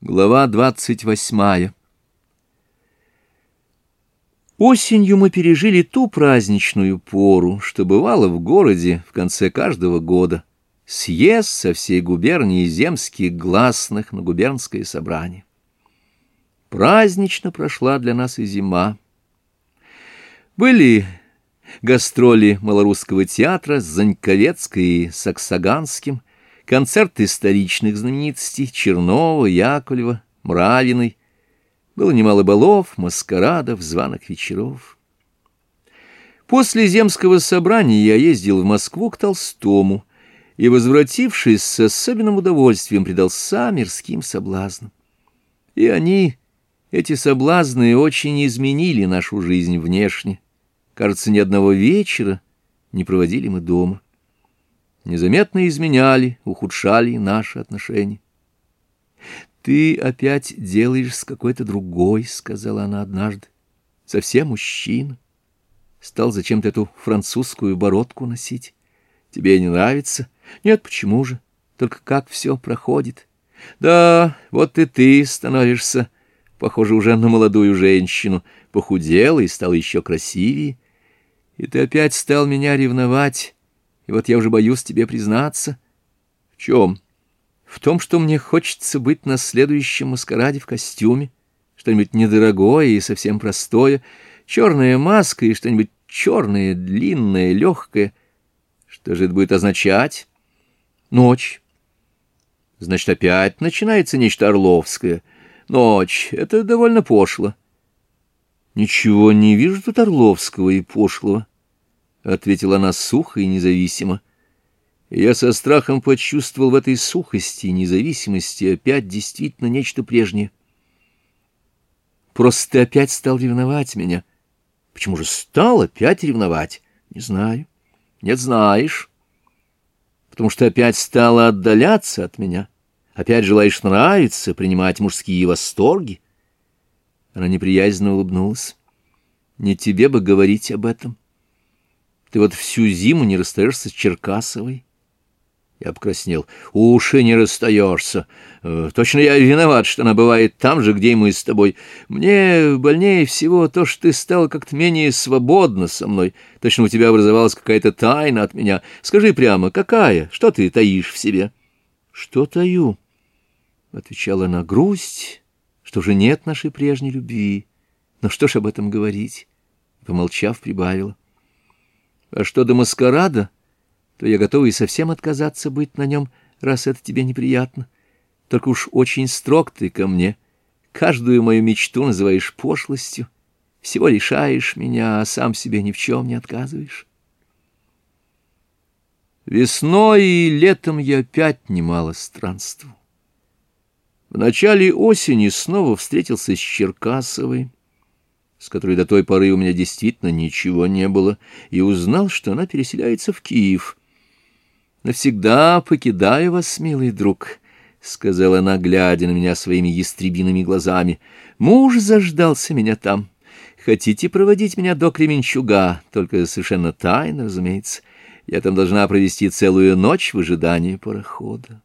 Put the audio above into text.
Глава 28. Осенью мы пережили ту праздничную пору, что бывало в городе в конце каждого года. Съезд со всей губернии земских гласных на губернское собрание. Празднично прошла для нас и зима. Были гастроли Малорусского театра с Заньковецкой и Саксаганским, концерт историчных знаменитостей Чернова, Яковлева, Мравиной. Было немало балов, маскарадов, званых вечеров. После земского собрания я ездил в Москву к Толстому и, возвратившись, с особенным удовольствием предался мирским соблазнам. И они, эти соблазны, очень изменили нашу жизнь внешне. Кажется, ни одного вечера не проводили мы дома незаметно изменяли, ухудшали наши отношения. «Ты опять делаешь с какой-то другой», — сказала она однажды. «Совсем мужчина. Стал зачем-то эту французскую бородку носить. Тебе не нравится? Нет, почему же? Только как все проходит? Да, вот и ты становишься, похоже, уже на молодую женщину. Похудела и стала еще красивее. И ты опять стал меня ревновать». И вот я уже боюсь тебе признаться. В чем? В том, что мне хочется быть на следующем маскараде в костюме. Что-нибудь недорогое и совсем простое. Черная маска и что-нибудь черное, длинное, легкое. Что же это будет означать? Ночь. Значит, опять начинается нечто орловское. Ночь. Это довольно пошло. Ничего не вижу тут орловского и пошлого. — ответила она сухо и независимо. Я со страхом почувствовал в этой сухости и независимости опять действительно нечто прежнее. Просто ты опять стал ревновать меня. Почему же стал опять ревновать? Не знаю. Нет, знаешь. Потому что опять стала отдаляться от меня. Опять желаешь нравиться, принимать мужские восторги. Она неприязненно улыбнулась. Не тебе бы говорить об этом. — ты вот всю зиму не расстаешься с Черкасовой. Я покраснел. Уши не расстаешься. Э, точно я виноват, что она бывает там же, где и мы с тобой. Мне больнее всего то, что ты стал как-то менее свободно со мной. Точно у тебя образовалась какая-то тайна от меня. Скажи прямо, какая? Что ты таишь в себе? Что таю? Отвечала она. Грусть, что же нет нашей прежней любви. Но что ж об этом говорить? Помолчав, прибавила. — а что до маскарада, то я готова и совсем отказаться быть на нем, раз это тебе неприятно. Только уж очень строг ты ко мне. Каждую мою мечту называешь пошлостью. Всего лишаешь меня, а сам себе ни в чем не отказываешь. Весной и летом я опять немало странствовал. В начале осени снова встретился с Черкасовой, с которой до той поры у меня действительно ничего не было, и узнал, что она переселяется в Киев. «Навсегда покидаю вас, милый друг», — сказала она, глядя на меня своими ястребиными глазами. «Муж заждался меня там. Хотите проводить меня до Кременчуга, только совершенно тайно, разумеется. Я там должна провести целую ночь в ожидании парохода».